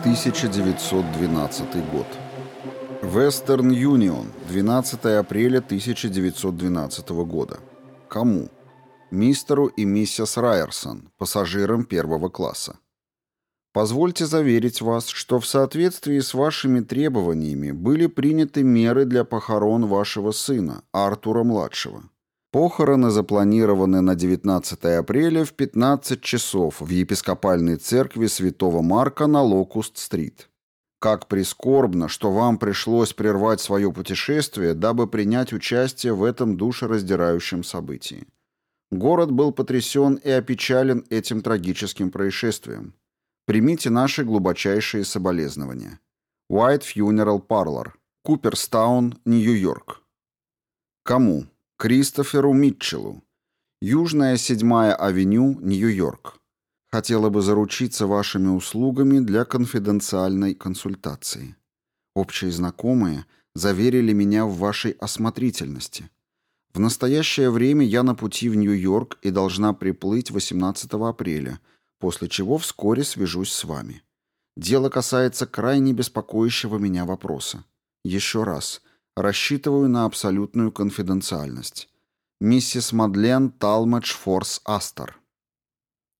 1912 год. Вестерн Юнион 12 апреля 1912 года. Кому? Мистеру и миссис Райерсон, пассажирам первого класса. Позвольте заверить вас, что в соответствии с вашими требованиями были приняты меры для похорон вашего сына, Артура-младшего. Похороны запланированы на 19 апреля в 15 часов в епископальной церкви святого Марка на Локуст-стрит. Как прискорбно, что вам пришлось прервать свое путешествие, дабы принять участие в этом душераздирающем событии. Город был потрясен и опечален этим трагическим происшествием. Примите наши глубочайшие соболезнования. White Funeral Parlor, Куперстаун, Нью-Йорк. Кому? Кристоферу Митчеллу, Южная 7 авеню, Нью-Йорк. Хотела бы заручиться вашими услугами для конфиденциальной консультации. Общие знакомые заверили меня в вашей осмотрительности. В настоящее время я на пути в Нью-Йорк и должна приплыть 18 апреля, после чего вскоре свяжусь с вами. Дело касается крайне беспокоящего меня вопроса. Еще раз – Рассчитываю на абсолютную конфиденциальность. Миссис Мадлен Талмадж Форс Астер.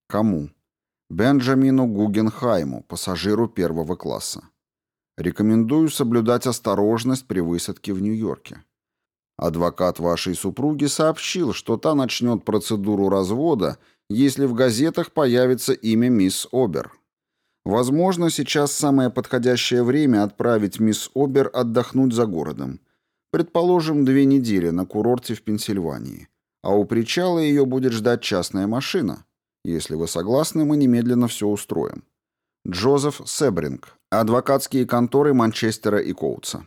Кому? Бенджамину Гугенхайму, пассажиру первого класса. Рекомендую соблюдать осторожность при высадке в Нью-Йорке. Адвокат вашей супруги сообщил, что та начнет процедуру развода, если в газетах появится имя мисс Обер. Возможно, сейчас самое подходящее время отправить мисс Обер отдохнуть за городом. Предположим, две недели на курорте в Пенсильвании. А у причала ее будет ждать частная машина. Если вы согласны, мы немедленно все устроим. Джозеф Себринг. Адвокатские конторы Манчестера и Коутса.